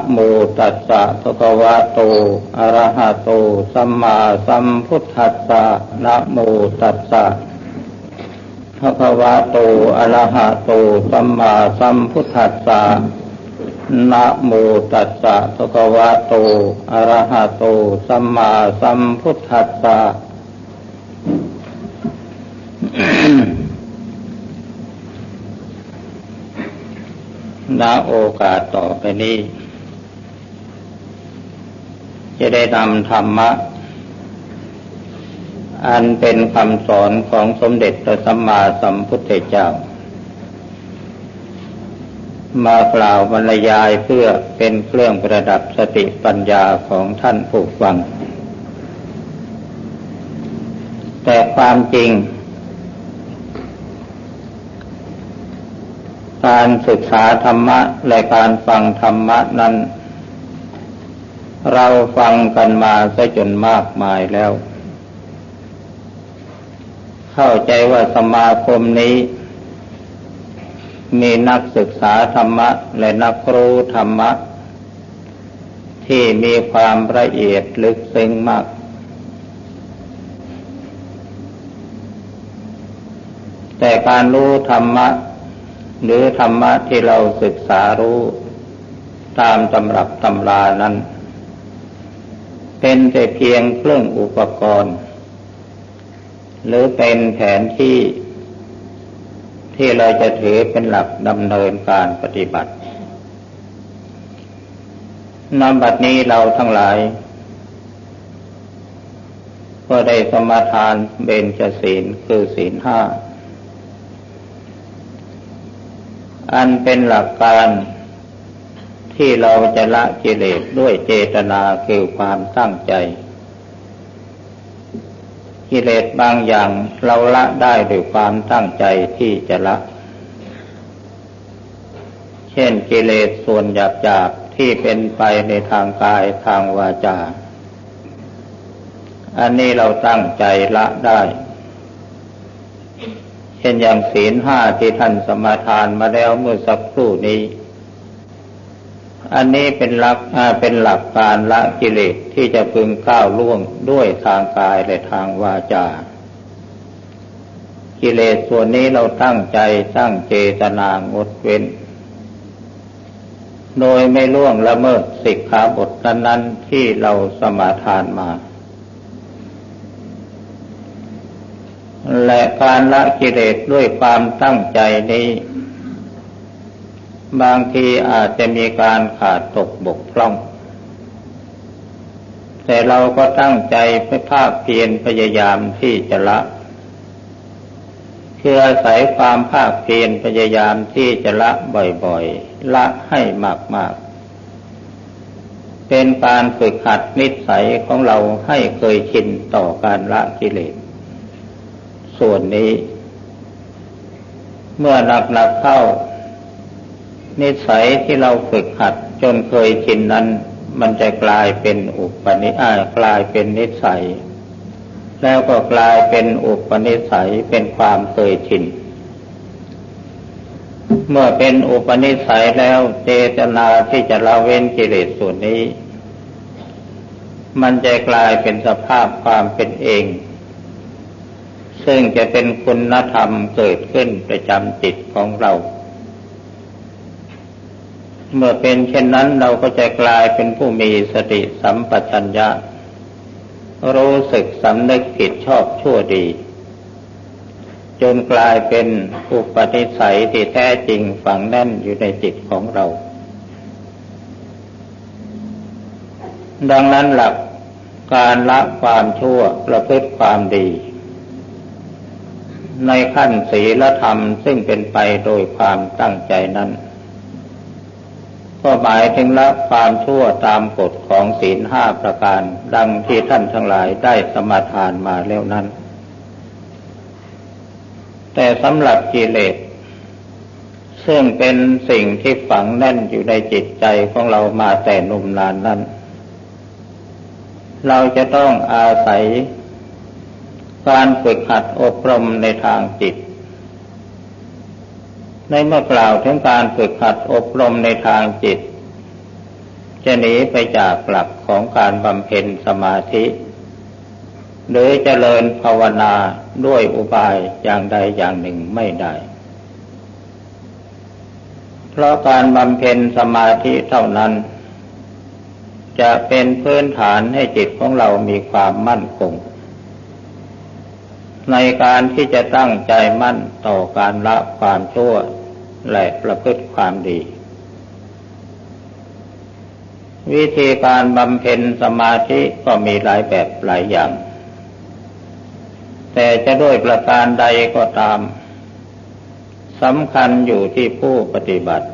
นะโมตัสสะภะคะวะโต อะระหะโต สัมมาสัมพุทธัสสะนะโมตัสสะภะคะวะโต อะระหะโต สัมมาสัมพุทธัสสะนะโมตัสสะภะคะวะโต อะระหะโต สัมมาสัมพุทธัสสะณโอกาสต่อไปนี้ จะได้นำธรรมะ อันเป็นคำสอนของสมเด็จพระสัมมาสัมพุทธเจ้า มากล่าวบรรยายเพื่อเป็นเครื่องประดับสติปัญญาของท่านผู้ฟัง แต่ความจริง การศึกษาธรรมะและการฟังธรรมะนั้น เราฟังกันมาซะจนมากมายแล้ว เข้าใจว่าสมาคมนี้ มีนักศึกษาธรรมะ และนักรู้ธรรมะ ที่มีความละเอียดลึกซึ้งมาก แต่การรู้ธรรมะ หรือธรรมะที่เราศึกษารู้ ตามตำรับตำรานั้น เป็นแต่เพียงเครื่องอุปกรณ์ หรือเป็นแผนที่ที่เราจะถือเป็นหลักดำเนินการปฏิบัตินบัดนี้เราทั้งหลาย ก็ได้สมาทานเบญจศีลคือศีลห้า อันเป็นหลักการ ที่เราจะละกิเลสด้วยเจตนาคือความตั้งใจ กิเลสบางอย่างเราละได้ด้วยความตั้งใจที่จะละ เช่นกิเลสส่วนหยาบหยาบที่เป็นไปในทางกายทางวาจา อันนี้เราตั้งใจละได้ เช่นอย่างศีลห้าที่ท่านสมาทานมาแล้วเมื่อสักครู่นี้ อันนี้เป็นหลักเป็นหลักการละกิเลสที่จะพึงก้าวล่วงด้วยทางกายและทางวาจา กิเลสส่วนนี้เราตั้งใจตั้งเจตนางดเว้น โดยไม่ล่วงละเมิดสิกขาบทนั้นๆที่เราสมาทานมา และการละกิเลสด้วยความตั้งใจนี้ บางทีอาจจะมีการขาดตกบกพร่อง แต่เราก็ตั้งใจไปภาคเพียรพยายามที่จะละเพื่ออาศัยความภาคเพียรพยายามที่จะละบ่อยๆ ละให้มากๆ เป็นการฝึกหัดนิสัยของเราให้เคยชินต่อการละกิเลส ส่วนนี้ เมื่อหนักหนักเข้า นิสัยที่เราฝึกหัดจนเคยชินนั้น มันจะกลายเป็นอุปนิสัยกลายเป็นนิสัย แล้วก็กลายเป็นอุปนิสัยเป็นความเคยชิน เมื่อเป็นอุปนิสัยแล้วเจตนาที่จะละเว้นกิเลสส่วนนี้ มันจะกลายเป็นสภาพความเป็นเอง ซึ่งจะเป็นคุณธรรมเกิดขึ้นประจำจิตของเรา เมื่อเป็นเช่นนั้นเราก็จะกลายเป็นผู้มีสติสัมปชัญญะ รู้สึกสำนึกผิดชอบชั่วดี จนกลายเป็นอุปนิสัยที่แท้จริงฝังแน่นอยู่ในจิตของเรา ดังนั้นหลักการละความชั่วประพฤติความดี ในขั้นศีลธรรมซึ่งเป็นไปโดยความตั้งใจนั้น ก็หมายถึงละความชั่วตามกฎของศีลห้าประการ ดังที่ท่านทั้งหลายได้สมาทานมาแล้วนั้น แต่สำหรับกิเลส ซึ่งเป็นสิ่งที่ฝังแน่นอยู่ในจิตใจของเรามาแต่นุมนานนั้น เราจะต้องอาศัยการฝึกหัดอบรมในทางจิต ในเมื่อกล่าวถึงการฝึกหัดอบรมในทางจิต จะหนีไปจากหลักของการบำเพ็ญสมาธิ หรือเจริญภาวนาด้วยอุบายอย่างใดอย่างหนึ่งไม่ได้ เพราะการบำเพ็ญสมาธิเท่านั้น จะเป็นพื้นฐานให้จิตของเรามีความมั่นคงในการที่จะตั้งใจมั่นต่อการละความชั่ว และประพฤติความดี วิธีการบำเพ็ญสมาธิก็มีหลายแบบหลายอย่าง แต่จะด้วยประการใดก็ตามสำคัญอยู่ที่ผู้ปฏิบัติ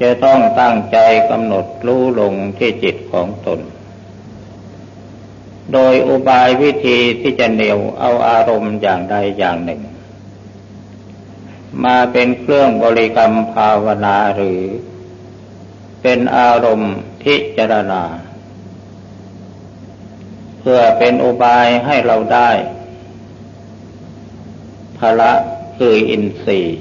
จะต้องตั้งใจกำหนดรู้ลงที่จิตของตน โดยอุบายวิธีที่จะเหนียวเอาอารมณ์อย่างใดอย่างหนึ่ง มาเป็นเครื่องบริกรรมภาวนาหรือ เป็นอารมณ์พิจารณา เพื่อเป็นอุบายให้เราได้พละคืออินทรีย์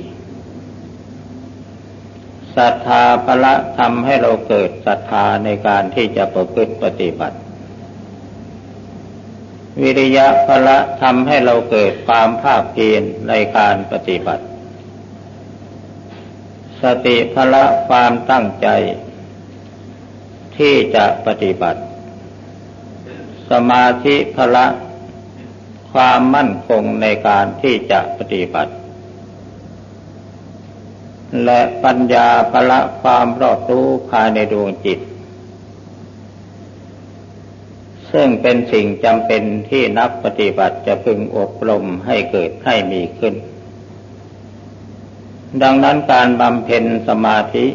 ศรัทธาพละทำให้เราเกิดศรัทธาในการที่จะประพฤติปฏิบัติ วิริยะพละทำให้เราเกิดความภาคเพียรในการปฏิบัติ สติพละความตั้งใจ ที่จะปฏิบัติ สมาธิพละความมั่นคงในการที่จะปฏิบัติ และปัญญาพละความรอบรู้ภายในดวงจิต ซึ่งเป็นสิ่งจำเป็นที่นักปฏิบัติจะพึงอบรมให้เกิดให้มีขึ้น ดังนั้นการบำเพ็ญสมาธิ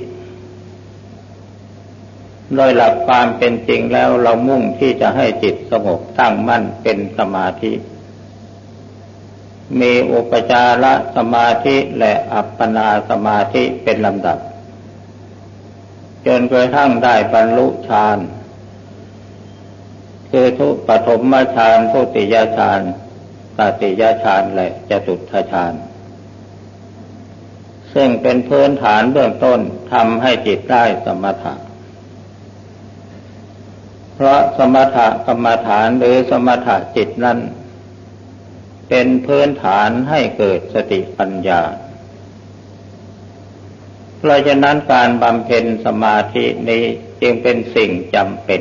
โดยหลักความเป็นจริงแล้วเรามุ่งที่จะให้จิตสงบตั้งมั่นเป็นสมาธิ มีอุปจารสมาธิและอัปปนาสมาธิเป็นลำดับ จนกระทั่งได้บรรลุฌานคือทุปฐมฌานทุติยฌานตติยฌานและจตุทฌาน ซึ่งเป็นพื้นฐานเบื้องต้นทำให้จิตได้สมถะ เพราะสมถะกรรมฐานหรือสมถะจิตนั้น เป็นพื้นฐานให้เกิดสติปัญญา เพราะฉะนั้นการบำเพ็ญสมาธินี้จึงเป็นสิ่งจำเป็น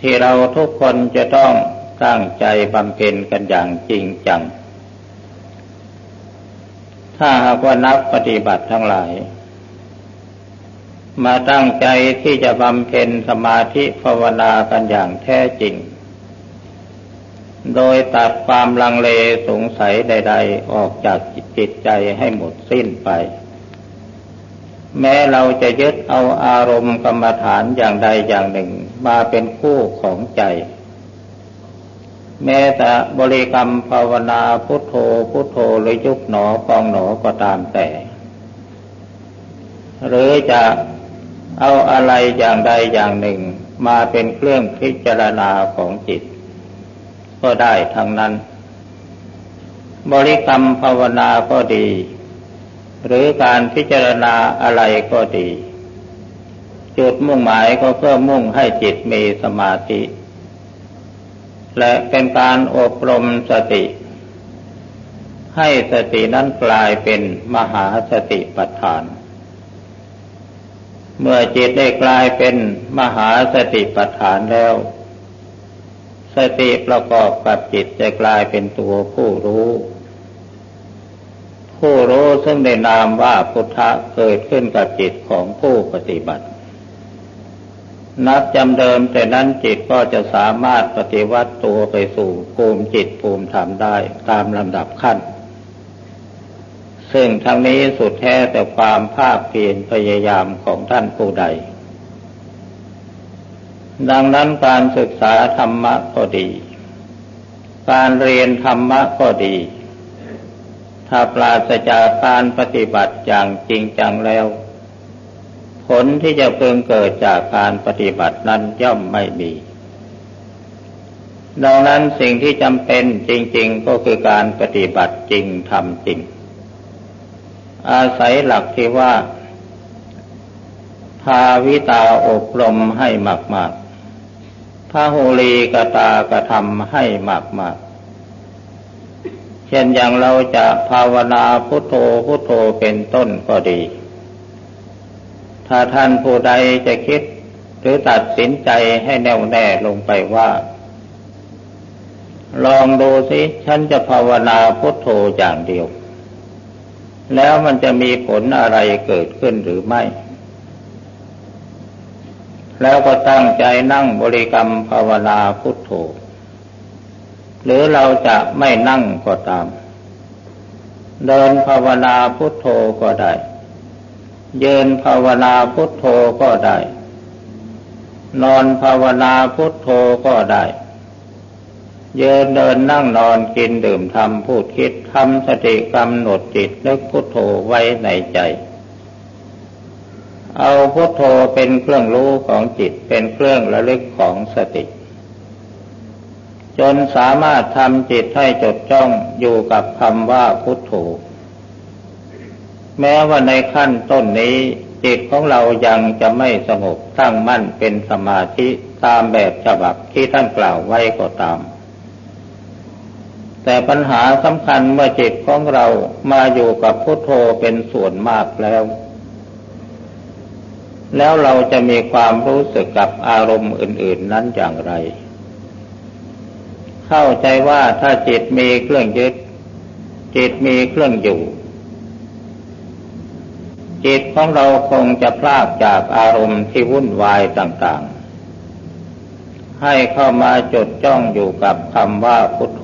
ที่เราทุกคนจะต้องตั้งใจบำเพ็ญกันอย่างจริงจัง ถ้าหากว่านักปฏิบัติทั้งหลาย มาตั้งใจที่จะบำเพ็ญสมาธิภาวนากันอย่างแท้จริง โดยตัดความลังเลสงสัยใด ๆ ออกจากจิตใจให้หมดสิ้นไป แม้เราจะยึดเอาอารมณ์กรรมฐานอย่างใดอย่างหนึ่ง มาเป็นคู่ของใจ แม้แต่บริกรรมภาวนาพุทโธพุทโธหรือยุบหนอฟองหนอก็ตามแต่ หรือจะเอาอะไรอย่างใดอย่างหนึ่ง มาเป็นเครื่องพิจารณาของจิต ก็ได้ทั้งนั้น บริกรรมภาวนาก็ดี หรือการพิจารณาอะไรก็ดี จุดมุ่งหมายก็เพื่อมุ่งให้จิตมีสมาธิ และเป็นการอบรมสติ ให้สตินั้นกลายเป็นมหาสติปัฏฐาน เมื่อจิตได้กลายเป็นมหาสติปัฏฐานแล้ว สติประกอบกับจิตจะกลายเป็นตัวผู้รู้ ผู้รู้ซึ่งได้นามว่าพุทธะเกิดขึ้นกับจิตของผู้ปฏิบัติ นับจำเดิมแต่นั้นจิตก็จะสามารถปฏิวัติตัวไปสู่ภูมิจิตภูมิธรรมได้ตามลำดับขั้น ซึ่งทั้งนี้สุดแท้แต่ความภาคเพียรพยายามของท่านผู้ใด ดังนั้นการศึกษาธรรมะก็ดี การเรียนธรรมะก็ดี ถ้าปราศจากการปฏิบัติอย่างจริงจังแล้ว ผลที่จะเพิ่งเกิดจากการปฏิบัตินั้นย่อมไม่มี ดังนั้นสิ่งที่จำเป็นจริง ๆ ก็คือการปฏิบัติจริงทำจริง อาศัยหลักที่ว่า ภาวิตาอบรมให้มากมากพระโหรีกตากระทำให้มากมากเช่นอย่างเราจะภาวนาพุทโธพุทโธเป็นต้นก็ดี ถ้าท่านผู้ใดจะคิดหรือตัดสินใจให้แน่วแน่ลงไปว่า ลองดูสิฉันจะภาวนาพุทโธอย่างเดียว แล้วมันจะมีผลอะไรเกิดขึ้นหรือไม่ แล้วก็ตั้งใจนั่งบริกรรมภาวนาพุทโธ หรือเราจะไม่นั่งก็ตาม เดินภาวนาพุทโธก็ได้ เยินภาวนาพุทโธก็ได้ นอนภาวนาพุทโธก็ได้เยินเดินนั่งนอนกินดื่มทำพูดคิดทำสติกำหนดจิตนึกพุทโธไว้ในใจ เอาพุทโธเป็นเครื่องรู้ของจิตเป็นเครื่องระลึกของสติ จนสามารถทำจิตให้จดจ้องอยู่กับคำว่าพุทโธ แม้ว่าในขั้นต้นนี้จิตของเรายังจะไม่สงบตั้งมั่นเป็นสมาธิตามแบบฉบับที่ท่านกล่าวไว้ก็ตาม แต่ปัญหาสำคัญเมื่อจิตของเรามาอยู่กับพุทโธเป็นส่วนมากแล้ว แล้วเราจะมีความรู้สึกกับอารมณ์อื่น ๆ นั้นอย่างไร เข้าใจว่าถ้าจิตมีเครื่องยึด จิตมีเครื่องอยู่ จิตของเราคงจะพลากจากอารมณ์ที่วุ่นวายต่างๆ ให้เข้ามาจดจ้องอยู่กับคำว่าพุทโธ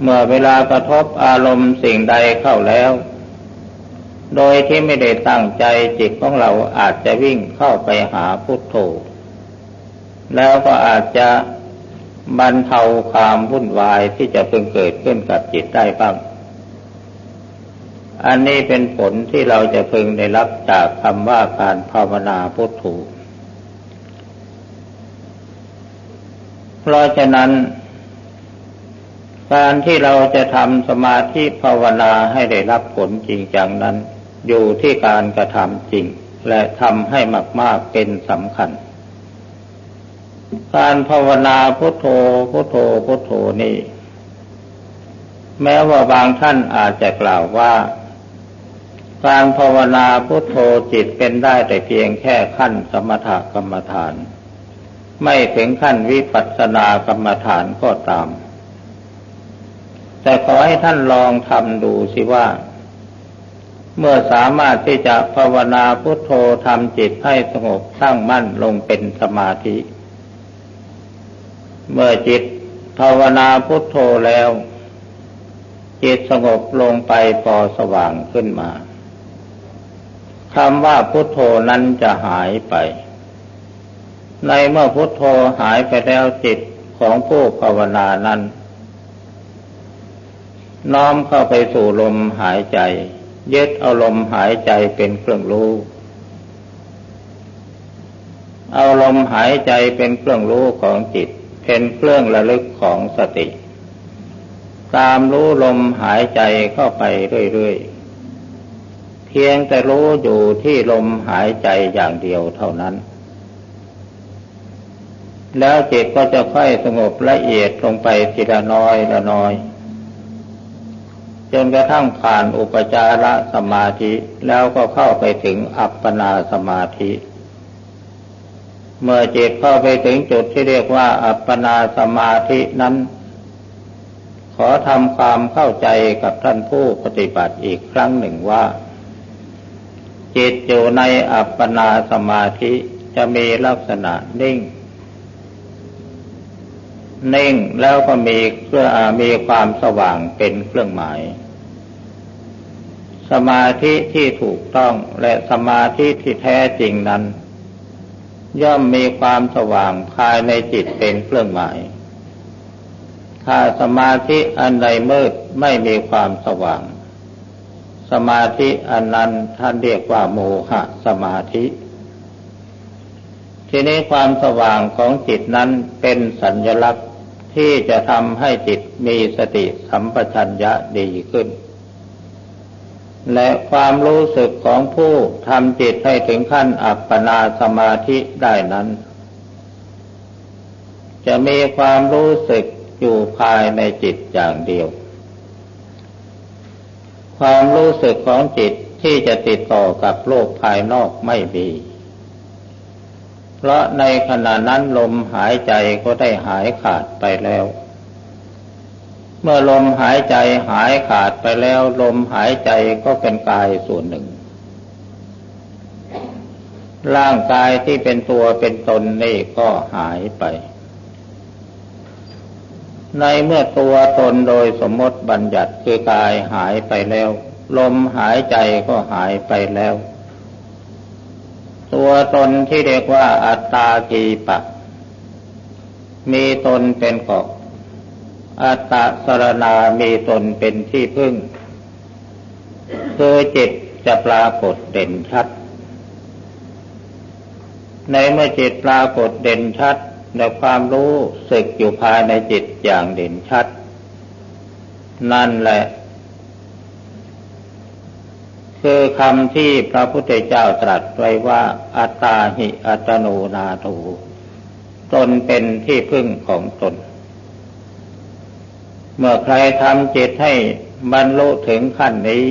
เมื่อเวลากระทบอารมณ์สิ่งใดเข้าแล้ว โดยที่ไม่ได้ตั้งใจจิตของเราอาจจะวิ่งเข้าไปหาพุทโธ แล้วก็อาจจะบรรเทาความวุ่นวายที่จะเพิ่งเกิดขึ้นกับจิตได้บ้าง อันนี้เป็นผลที่เราจะพึงได้รับจากคำว่าการภาวนาพุทโธเพราะฉะนั้น การที่เราจะทำสมาธิภาวนาให้ได้รับผลจริงจังนั้น อยู่ที่การกระทำจริง และทำให้มาก ๆเป็นสำคัญ การภาวนาพุทโธพุทโธพุทโธนี่แม้ว่าบางท่านอาจจะกล่าวว่า การภาวนาพุทโธจิตเป็นได้แต่เพียงแค่ขั้นสมถกรรมฐาน ไม่ถึงขั้นวิปัสสนากรรมฐานก็ตาม แต่ขอให้ท่านลองทำดูสิว่า เมื่อสามารถที่จะภาวนาพุทโธทำจิตให้สงบตั้งมั่นลงเป็นสมาธิ เมื่อจิตภาวนาพุทโธแล้ว จิตสงบลงไปพอสว่างขึ้นมา คำว่าพุทโธนั้นจะหายไป ในเมื่อพุทโธหายไปแล้วจิตของผู้ภาวนานั้น น้อมเข้าไปสู่ลมหายใจ ยึดเอาลมหายใจเป็นเครื่องรู้ เอาลมหายใจเป็นเครื่องรู้ของจิต เป็นเครื่องระลึกของสติ ตามรู้ลมหายใจเข้าไปเรื่อยๆ พียงแต่รู้อยู่ที่ลมหายใจอย่างเดียวเท่านั้น แล้วจิตก็จะค่อยสงบละเอียดลงไปทีละน้อยละน้อย จนกระทั่งผ่านอุปจารสมาธิแล้วก็เข้าไปถึงอัปปนาสมาธิ เมื่อจิตเข้าไปถึงจุดที่เรียกว่า อัปปนาสมาธินั้น ขอทำความเข้าใจกับท่านผู้ปฏิบัติอีกครั้งหนึ่งว่า จิตอยู่ในอัปปนาสมาธิจะมีลักษณะนิ่ง นิ่งแล้วก็มีเครื่องมีความสว่างเป็นเครื่องหมาย สมาธิที่ถูกต้องและสมาธิที่แท้จริงนั้น ย่อมมีความสว่างภายในจิตเป็นเครื่องหมาย ถ้าสมาธิอันใดมืดไม่มีความสว่าง สมาธิอันนั้นท่านเรียกว่าโมหะสมาธิ ทีนี้ความสว่างของจิตนั้นเป็นสัญลักษณ์ที่จะทำให้จิตมีสติสัมปชัญญะดีขึ้น และความรู้สึกของผู้ทำจิตให้ถึงขั้นอัปปนาสมาธิได้นั้น จะมีความรู้สึกอยู่ภายในจิตอย่างเดียว ความรู้สึกของจิตที่จะติดต่อกับโลกภายนอกไม่มี เพราะในขณะนั้นลมหายใจก็ได้หายขาดไปแล้ว เมื่อลมหายใจหายขาดไปแล้ว ลมหายใจก็เป็นกายส่วนหนึ่ง ร่างกายที่เป็นตัวเป็นตนนี่ก็หายไป ในเมื่อตัวตนโดยสมมติบัญญัติคือกายหายไปแล้ว ลมหายใจก็หายไปแล้ว ตัวตนที่เรียกว่าอัตตากีปะ มีตนเป็นเกาะอัตตะสรณามีตนเป็นที่พึ่งคือจิตจะปรากฏเด่นชัด ในเมื่อจิตปรากฏเด่นชัด ในความรู้สึกอยู่ภายในจิตอย่างเด่นชัด นั่นแหละ คือคำที่พระพุทธเจ้าตรัสไว้ว่า อัตตาหิอัตโนนาถูตนเป็นที่พึ่งของตน เมื่อใครทำจิตให้บรรลุถึงขั้นนี้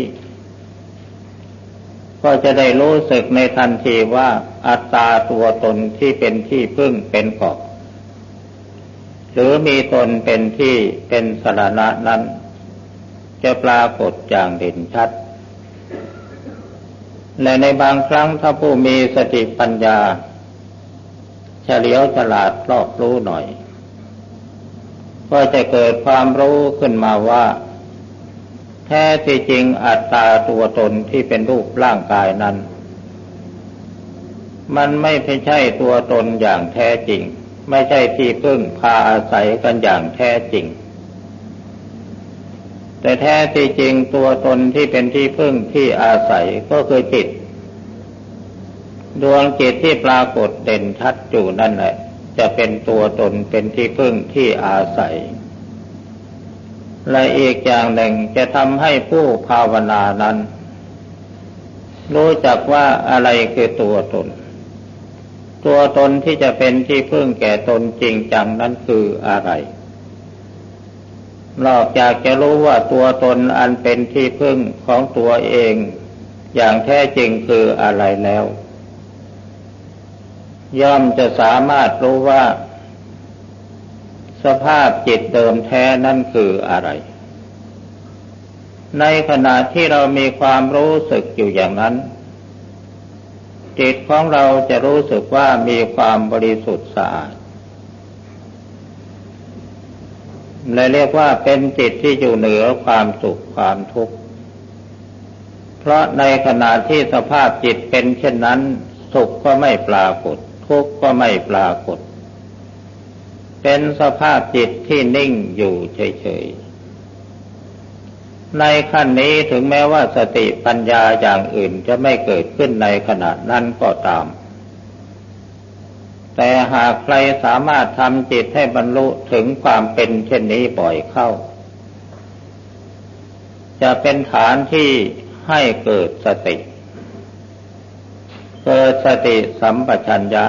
ก็จะได้รู้สึกในทันทีว่าอัตตาตัวตนที่เป็นที่พึ่งเป็นเกาะ หรือมีตนเป็นที่เป็นสาระนั้น จะปรากฏอย่างเด่นชัด และในบางครั้งถ้าผู้มีสติปัญญาเฉลียวฉลาดรอบรู้หน่อย ก็จะเกิดความรู้ขึ้นมาว่า แท้ที่จริงอัตตาตัวตนที่เป็นรูปร่างกายนั้น มันไม่ใช่ตัวตนอย่างแท้จริง ไม่ใช่ที่พึ่งพาอาศัยกันอย่างแท้จริง แต่แท้ที่จริงตัวตนที่เป็นที่พึ่งที่อาศัยก็คือจิต ดวงจิตที่ปรากฏเด่นชัดอยู่นั่นแหละ จะเป็นตัวตนเป็นที่พึ่งที่อาศัย และอีกอย่างหนึ่งจะทำให้ผู้ภาวนานั้น รู้จักว่าอะไรคือตัวตน ตัวตนที่จะเป็นที่พึ่งแก่ตนจริงจังนั้นคืออะไร นอกจากจะรู้ว่าตัวตนอันเป็นที่พึ่งของตัวเอง อย่างแท้จริงคืออะไรแล้ว ย่อมจะสามารถรู้ว่า สภาพจิตเดิมแท้นั่นคืออะไร ในขณะที่เรามีความรู้สึกอยู่อย่างนั้น จิตของเราจะรู้สึกว่ามีความบริสุทธิ์สะอาดและเรียกว่าเป็นจิตที่อยู่เหนือความสุขความทุกข์ เพราะในขณะที่สภาพจิตเป็นเช่นนั้น สุขก็ไม่ปรากฏ ทุกข์ก็ไม่ปรากฏ เป็นสภาพจิตที่นิ่งอยู่เฉยๆ ในขั้นนี้ถึงแม้ว่าสติปัญญาอย่างอื่นจะไม่เกิดขึ้นในขณะนั้นก็ตาม แต่หากใครสามารถทำจิตให้บรรลุถึงความเป็นเช่นนี้บ่อยเข้า จะเป็นฐานที่ให้เกิดสติ เกิดสติสัมปชัญญะ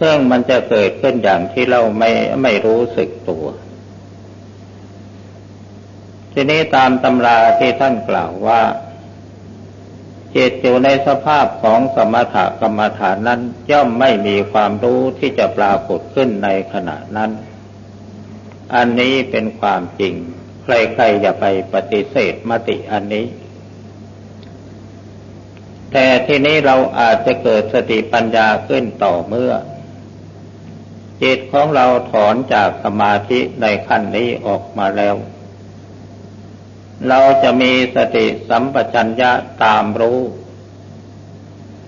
ซึ่งมันจะเกิดขึ้นอย่างที่เราไม่ไม่รู้สึกตัว ทีนี้ตามตำราที่ท่านกล่าวว่า จิตอยู่ในสภาพของสมถกรรมฐานนั้นย่อมไม่มีความรู้ที่จะปรากฏขึ้นในขณะนั้น อันนี้เป็นความจริง ใครๆอย่าไปปฏิเสธมติอันนี้ แต่ทีนี้เราอาจจะเกิดสติปัญญาขึ้นต่อเมื่อจิตของเราถอนจากสมาธิในขั้นนี้ออกมาแล้ว เราจะมีสติสัมปชัญญะตามรู้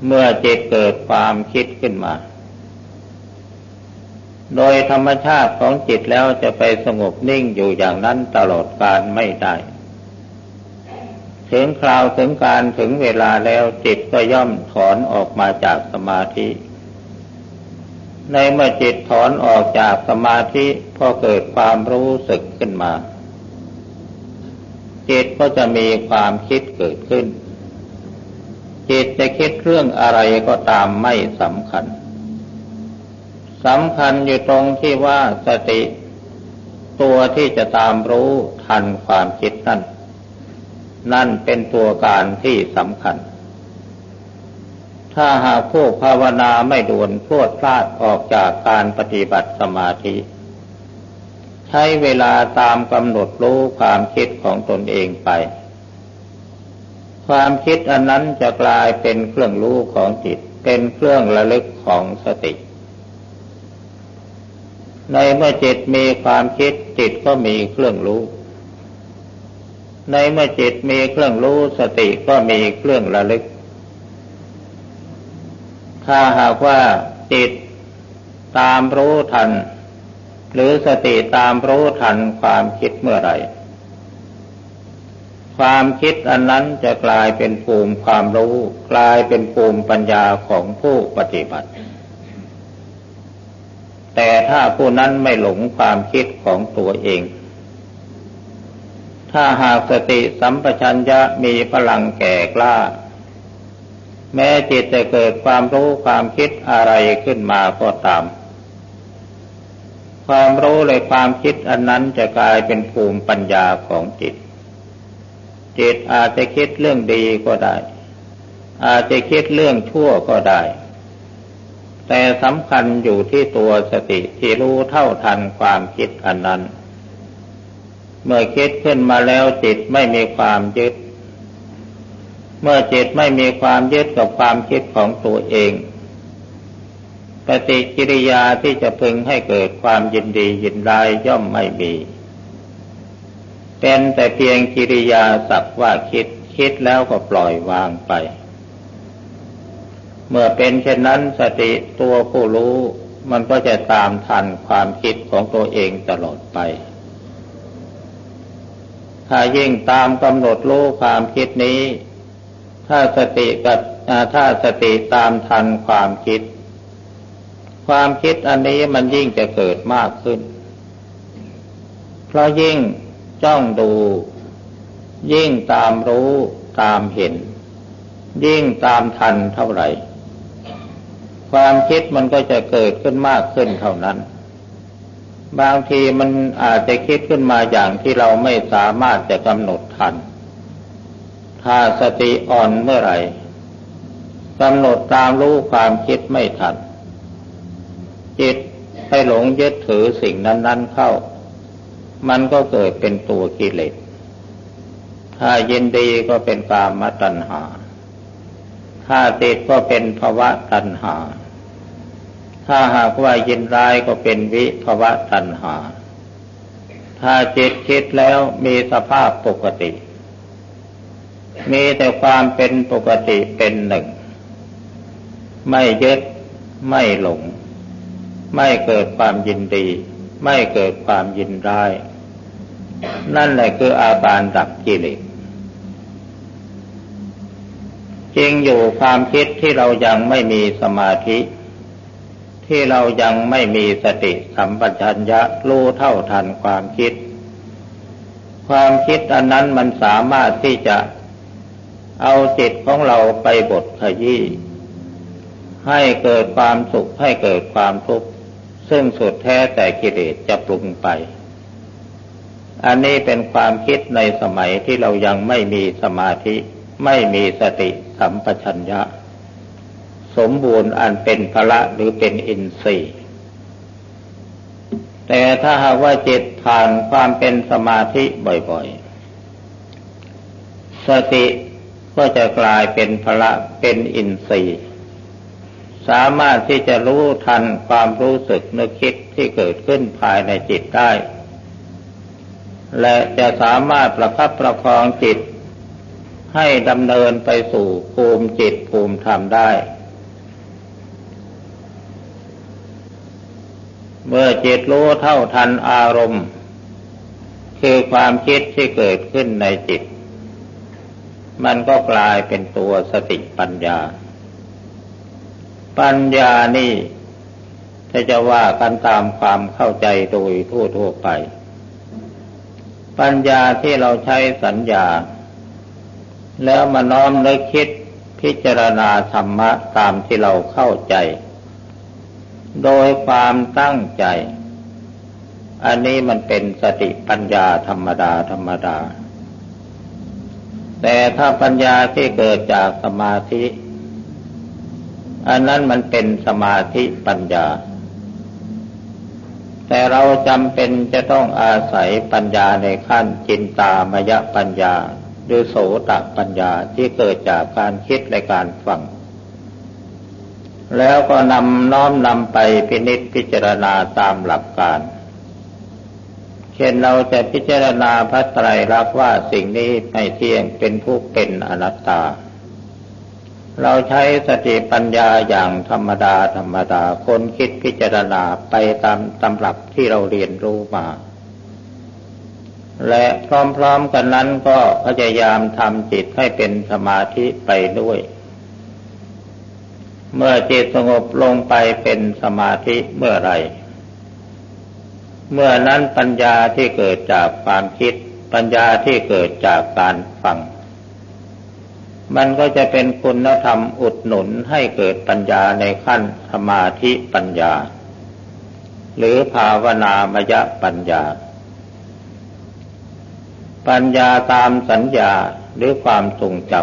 เมื่อจิตเกิดความคิดขึ้นมา โดยธรรมชาติของจิตแล้วจะไปสงบนิ่งอยู่อย่างนั้นตลอดการไม่ได้ ถึงคราวถึงการถึงเวลาแล้วจิตก็ย่อมถอนออกมาจากสมาธิในเมื่อจิตถอนออกจากสมาธิพอเกิดความรู้สึกขึ้นมา จิตก็จะมีความคิดเกิดขึ้น จิตจะคิดเรื่องอะไรก็ตามไม่สำคัญสำคัญอยู่ตรงที่ว่าสติ ตัวที่จะตามรู้ทันความคิดนั่น นั่นเป็นตัวการที่สำคัญ ถ้าหากผู้ภาวนาไม่ด่วนพวดพลาดออกจากการปฏิบัติสมาธิ ช้เวลาตามกำหนดรู้ความคิดของตนเองไป ความคิดอันนั้นจะกลายเป็นเครื่องรู้ของจิต เป็นเครื่องระลึกของสติ ในเมื่อจิตมีความคิดจิตก็มีเครื่องรู้ ในเมื่อจิตมีเครื่องรู้สติก็มีเครื่องระลึก ถ้าหากว่าจิตตามรู้ทัน หรือสติตามรู้ทันความคิดเมื่อไรความคิดอันนั้นจะกลายเป็นภูมิความรู้ กลายเป็นภูมิปัญญาของผู้ปฏิบัติ แต่ถ้าผู้นั้นไม่หลงความคิดของตัวเอง ถ้าหากสติสัมปชัญญะมีพลังแก่กล้า แม้จิตจะเกิดความรู้ความคิดอะไรขึ้นมาก็ตาม ความรู้เลยความคิดอันนั้นจะกลายเป็นภูมิปัญญาของจิต จิตอาจจะคิดเรื่องดีก็ได้ อาจจะคิดเรื่องชั่วก็ได้ แต่สำคัญอยู่ที่ตัวสติที่รู้เท่าทันความคิดอันนั้น เมื่อคิดขึ้นมาแล้วจิตไม่มีความยึด เมื่อจิตไม่มีความยึดกับความคิดของตัวเอง ปฏิกิริยาที่จะพึงให้เกิดความยินดียินร้ายย่อมไม่มี เป็นแต่เพียงกิริยาสักว่าคิดคิดแล้วก็ปล่อยวางไป เมื่อเป็นเช่นนั้นสติตัวผู้รู้มันก็จะตามทันความคิดของตัวเองตลอดไป ถ้ายิ่งตามกำหนดรู้ความคิดนี้ ถ้าสติกับถ้าสติตามทันความคิด ความคิดอันนี้มันยิ่งจะเกิดมากขึ้น เพราะยิ่งจ้องดู ยิ่งตามรู้ตามเห็น ยิ่งตามทันเท่าไหร่ ความคิดมันก็จะเกิดขึ้นมากขึ้นเท่านั้น บางทีมันอาจจะคิดขึ้นมาอย่างที่เราไม่สามารถจะกำหนดทัน ถ้าสติอ่อนเมื่อไหร่กำหนดตามรู้ความคิดไม่ทัน จิตให้หลงยึดถือสิ่งนั้น ๆเข้า มันก็เกิดเป็นตัวกิเลส ถ้ายินดีก็เป็นกามตัณหา ถ้าติดก็เป็นภวะตัณหา ถ้าหากว่ายินร้ายก็เป็นวิภวะตัณหา ถ้าจิตคิดแล้วมีสภาพปกติ มีแต่ความเป็นปกติเป็นหนึ่ง ไม่ยึดไม่หลง ไม่เกิดความยินดี ไม่เกิดความยินร้าย นั่นแหละคืออาการดับกิเลสจริงอยู่ความคิดที่เรายังไม่มีสมาธิ ที่เรายังไม่มีสติสัมปชัญญะรู้เท่าทันความคิด ความคิดอันนั้นมันสามารถที่จะเอาจิตของเราไปบทขยี้ให้เกิดความสุขให้เกิดความทุกข์ ซึ่งสุดแท้แต่กิเลสจะปรุงไป อันนี้เป็นความคิดในสมัยที่เรายังไม่มีสมาธิ ไม่มีสติสัมปชัญญะ สมบูรณ์อันเป็นพละหรือเป็นอินทรีย์แต่ถ้าหากว่าจิตผ่านความเป็นสมาธิบ่อยๆ สติก็จะกลายเป็นพละเป็นอินทรีย์ สามารถที่จะรู้ทันความรู้สึกนึกคิดที่เกิดขึ้นภายในจิตได้ และจะสามารถประคับประคองจิต ให้ดำเนินไปสู่ภูมิจิตภูมิธรรมได้ เมื่อจิตรู้เท่าทันอารมณ์ คือความคิดที่เกิดขึ้นในจิต มันก็กลายเป็นตัวสติปัญญา ปัญญานี่ถ้าจะว่ากันตามความเข้าใจโดยทั่วทั่วไป ปัญญาที่เราใช้สัญญา แล้วมาน้อมนึกคิดพิจารณาธรรมะตามที่เราเข้าใจ โดยความตั้งใจ อันนี้มันเป็นสติปัญญาธรรมดาธรรมดา แต่ถ้าปัญญาที่เกิดจากสมาธิ อันนั้นมันเป็นสมาธิปัญญา แต่เราจำเป็นจะต้องอาศัยปัญญาในขั้นจินตามยปัญญา หรือโสตปัญญาที่เกิดจากการคิดและการฟัง แล้วก็นำน้อมนำไปพินิจพิจารณาตามหลักการเช่นเราจะพิจารณาพระไตรลักษณ์ว่าสิ่งนี้ไม่เที่ยงเป็นผู้เป็นอนัตตา เราใช้สติปัญญาอย่างธรรมดาธรรมดาคนคิดพิจารณาไปตามตำรับที่เราเรียนรู้มา และพร้อมๆกันนั้นก็พยายามทำจิตให้เป็นสมาธิไปด้วย เมื่อจิตสงบลงไปเป็นสมาธิเมื่อไรเมื่อนั้นปัญญาที่เกิดจากความคิด ปัญญาที่เกิดจากการฟัง มันก็จะเป็นคุณธรรมอุดหนุนให้เกิดปัญญาในขั้นสมาธิปัญญา หรือภาวนามยปัญญา ปัญญาตามสัญญาหรือความทรงจ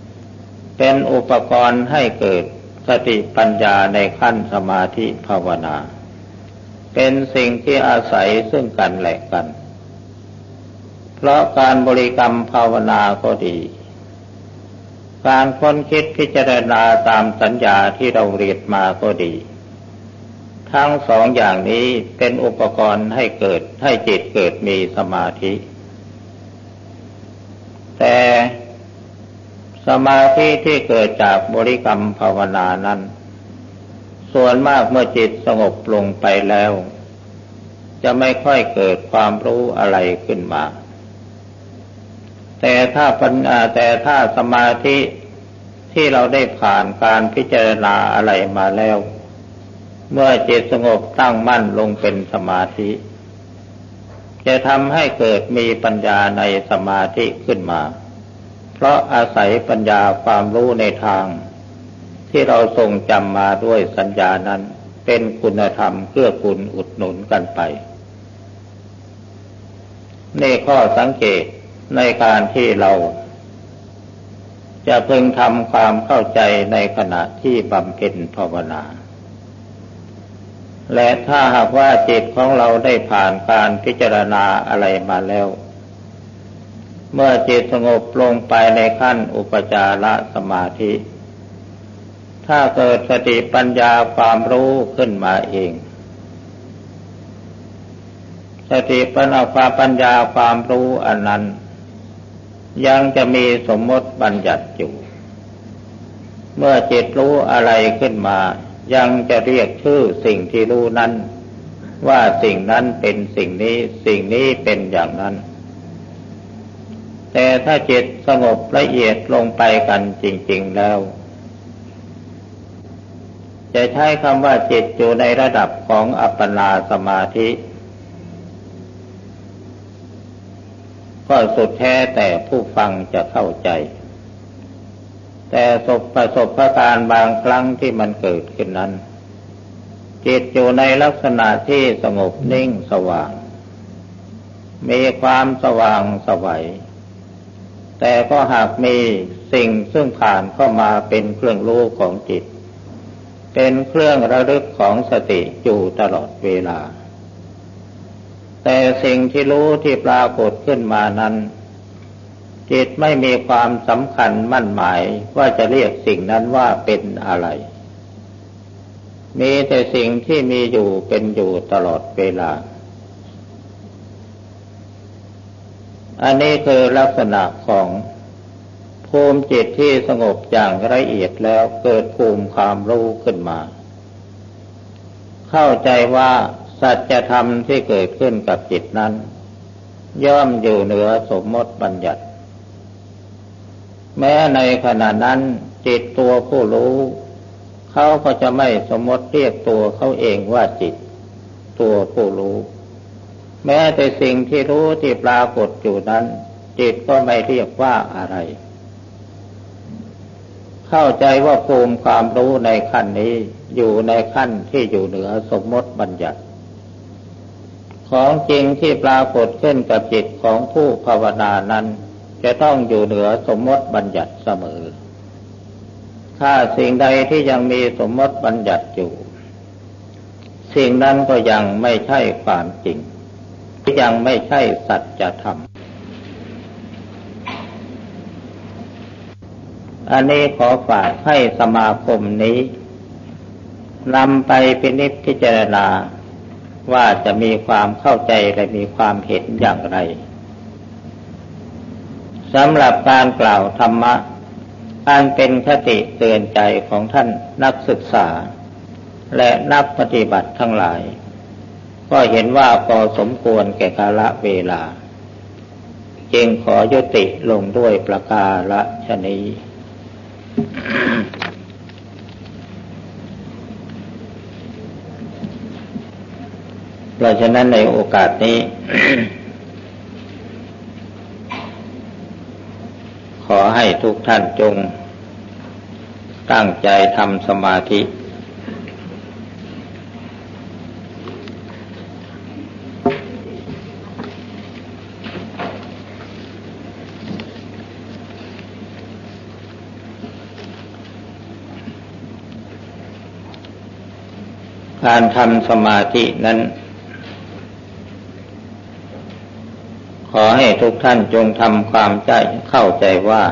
ำเป็นอุปกรณ์ให้เกิดสติปัญญาในขั้นสมาธิภาวนา เป็นสิ่งที่อาศัยซึ่งกันและกัน เพราะการบริกรรมภาวนาก็ดี การค้นคิดพิจารณาตามสัญญาที่เราเรียนมาก็ดี ทั้งสองอย่างนี้เป็นอุปกรณ์ให้เกิดให้จิตเกิดมีสมาธิ แต่สมาธิที่เกิดจากบริกรรมภาวนานั้น ส่วนมากเมื่อจิตสงบลงไปแล้ว จะไม่ค่อยเกิดความรู้อะไรขึ้นมา แต่ถ้าปัญญาแต่ถ้าสมาธิที่เราได้ผ่านการพิจารณาอะไรมาแล้ว เมื่อจิตสงบตั้งมั่นลงเป็นสมาธิ จะทำให้เกิดมีปัญญาในสมาธิขึ้นมา เพราะอาศัยปัญญาความรู้ในทาง ที่เราทรงจำมาด้วยสัญญานั้นเป็นคุณธรรมเพื่อคุณอุดหนุนกันไปนี่ข้อสังเกต ในการที่เรา จะพึงทำความเข้าใจในขณะที่บำเพ็ญภาวนา และถ้าหากว่าจิตของเราได้ผ่านการพิจารณาอะไรมาแล้ว เมื่อจิตสงบลงไปในขั้นอุปจารสมาธิ ถ้าเกิดสติปัญญาความรู้ขึ้นมาเองสติปัญญาความปัญญาความรู้อันนั้น ยังจะมีสมมติบัญญัติอยู่ เมื่อจิตรู้อะไรขึ้นมา ยังจะเรียกชื่อสิ่งที่รู้นั้น ว่าสิ่งนั้นเป็นสิ่งนี้สิ่งนี้เป็นอย่างนั้น แต่ถ้าจิตสงบละเอียดลงไปกันจริง ๆแล้ว จะใช้คำว่าจิตอยู่ในระดับของอัปปนาสมาธิ ก็สุดแท้แต่ผู้ฟังจะเข้าใจ แต่สบประสบการณ์บางครั้งที่มันเกิดขึ้นนั้น จิตอยู่ในลักษณะที่สงบนิ่งสว่าง มีความสว่างสวัยแต่ก็หากมีสิ่งซึ่งผ่านเข้ามาเป็นเครื่องรู้ของจิต เป็นเครื่องระลึกของสติอยู่ตลอดเวลา แต่สิ่งที่รู้ที่ปรากฏขึ้นมานั้น จิตไม่มีความสำคัญมั่นหมายว่าจะเรียกสิ่งนั้นว่าเป็นอะไร มีแต่สิ่งที่มีอยู่เป็นอยู่ตลอดเวลา อันนี้คือลักษณะของภูมิจิตที่สงบอย่างละเอียดแล้วเกิดภูมิความรู้ขึ้นมา เข้าใจว่า สัจธรรมที่เกิดขึ้นกับจิตนั้น ย่อมอยู่เหนือสมมติบัญญัติ แม้ในขณะนั้นจิตตัวผู้รู้เขาก็จะไม่สมมติเรียกตัวเขาเองว่าจิต ตัวผู้รู้ แม้แต่สิ่งที่รู้ที่ปรากฏอยู่นั้น จิตก็ไม่เรียกว่าอะไร เข้าใจว่าภูมิความรู้ในขั้นนี้อยู่ในขั้นที่อยู่เหนือสมมติบัญญัติ ของจริงที่ปรากฏขึ้นกับจิตของผู้ภาวนานั้น จะต้องอยู่เหนือสมมติบัญญัติเสมอ ถ้าสิ่งใดที่ยังมีสมมติบัญญัติอยู่ สิ่งนั้นก็ยังไม่ใช่ความจริงยังไม่ใช่สัจธรรม อันนี้ขอฝากให้สมาคมนี้นำไปพินิจพิจารณา ว่าจะมีความเข้าใจและมีความเห็นอย่างไรสำหรับการกล่าวธรรมะ อันเป็นคติเตือนใจของท่านนักศึกษา และนักปฏิบัติทั้งหลาย ก็เห็นว่าพอสมควรแก่กาลเวลา จึงขอยุติลงด้วยประกาศชนี้เพ ราะฉะนั้นในโอกาสนี้ ขอให้ทุกท่านจง ตั้งใจทำสมาธิ การทำสมาธินั้น ขอให้ทุกท่านจงทำความใจเข้าใจว่า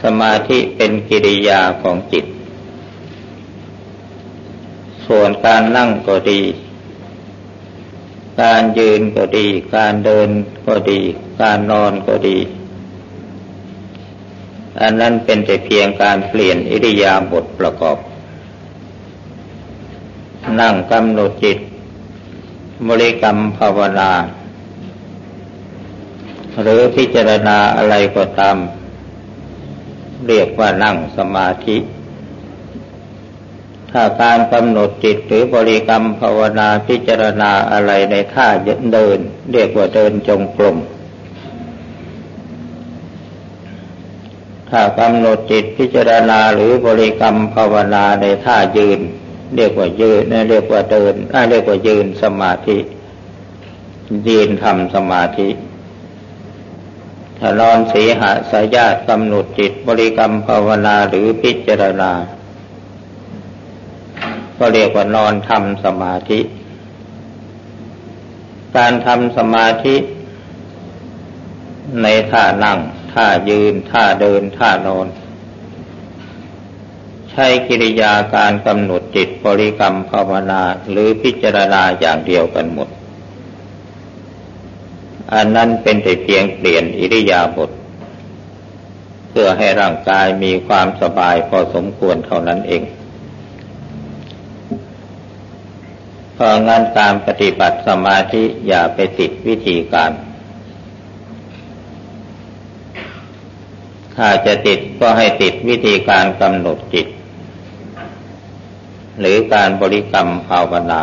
สมาธิเป็นกิริยาของจิต ส่วนการนั่งก็ดี การยืนก็ดี การเดินก็ดี การนอนก็ดี อันนั้นเป็นแต่เพียงการเปลี่ยนอิริยาบถประกอบ นั่งกำหนดจิตบริกรรมภาวนา หรือพิจารณาอะไรก็ตาม เรียกว่านั่งสมาธิ ถ้าการกำหนดจิตหรือบริกรรมภาวนาพิจารณาอะไรในท่าเดิน เรียกว่าเดินจงกรมถ้ากำหนดจิตพิจารณาหรือบริกรรมภาวนาในท่ายืน เรียกว่ายืนเรียกว่าเดินเรียกว่ายืนสมาธิ ยืนทำสมาธิ ถนอนสีหาสายาตกำหนดจิตบริกรรมภาวนาหรือพิจารณา ก็เรียกว่านอนทำสมาธิ การทำสมาธิ ในท่านั่ง ท่ายืน ท่าเดิน ท่านอน ใช้กิริยาการกำหนดจิตบริกรรมภาวนาหรือพิจารณาอย่างเดียวกันหมด อันนั้นเป็นแต่เพียงเปลี่ยนอิริยาบถเพื่อให้ร่างกายมีความสบายพอสมควรเท่านั้นเองเพราะงั้นการปฏิบัติสมาธิอย่าไปติดวิธีการ ถ้าจะติดก็ให้ติดวิธีการกำหนดจิต หรือการบริกรรมภาวนา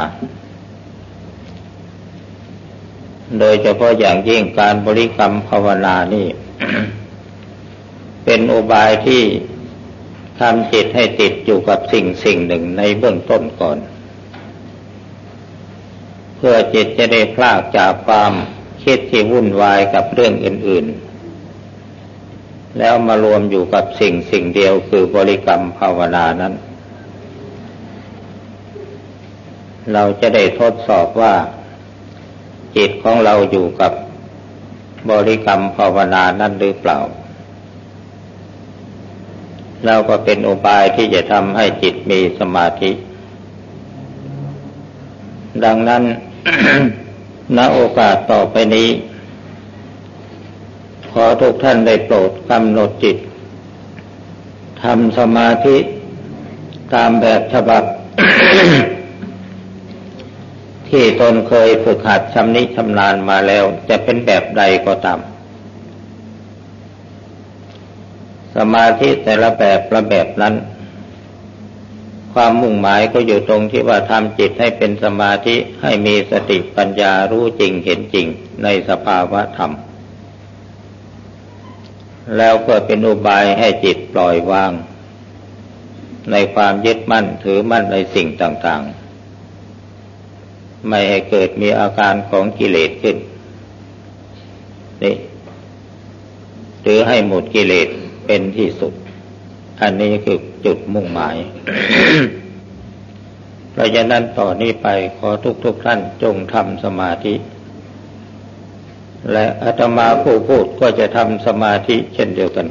โดยเฉพาะอย่างยิ่งการบริกรรมภาวนานี่ เป็นอุบายที่ทำจิตให้ติดอยู่กับสิ่งสิ่งหนึ่งในเบื้องต้นก่อน เพื่อจิตจะได้พลากจากความคิดที่วุ่นวายกับเรื่องอื่น ๆ แล้วมารวมอยู่กับสิ่งสิ่งเดียวคือบริกรรมภาวนานั้น เราจะได้ทดสอบว่า จิตของเราอยู่กับบริกรรมภาวนานั่นหรือเปล่า เราก็เป็นอุบายที่จะทำให้จิตมีสมาธิ ดังนั้นณโอกาสต่อไปนี้ ขอทุกท่านได้โปรดกำหนดจิตทำสมาธิตามแบบฉบับ ที่ตนเคยฝึกหัดชำนิชำนาญมาแล้ว จะเป็นแบบใดก็ตาม สมาธิแต่ละแบบละแบบนั้น ความมุ่งหมายก็อยู่ตรงที่ว่าทำจิตให้เป็นสมาธิให้มีสติปัญญารู้จริงเห็นจริงในสภาวะธรรม แล้วเพื่อเป็นอุบายให้จิตปล่อยวาง ในความยึดมั่นถือมั่นในสิ่งต่าง ๆ ไม่ให้เกิดมีอาการของกิเลสขึ้นนี่หรือให้หมดกิเลสเป็นที่สุด อันนี้คือจุดมุ่งหมาย เพราะฉะนั้นต่อนนี้ไปขอทุกทุกท่านจงทำสมาธิ และอาตมาผู้พูดก็จะทำสมาธิเช่นเดียวกัน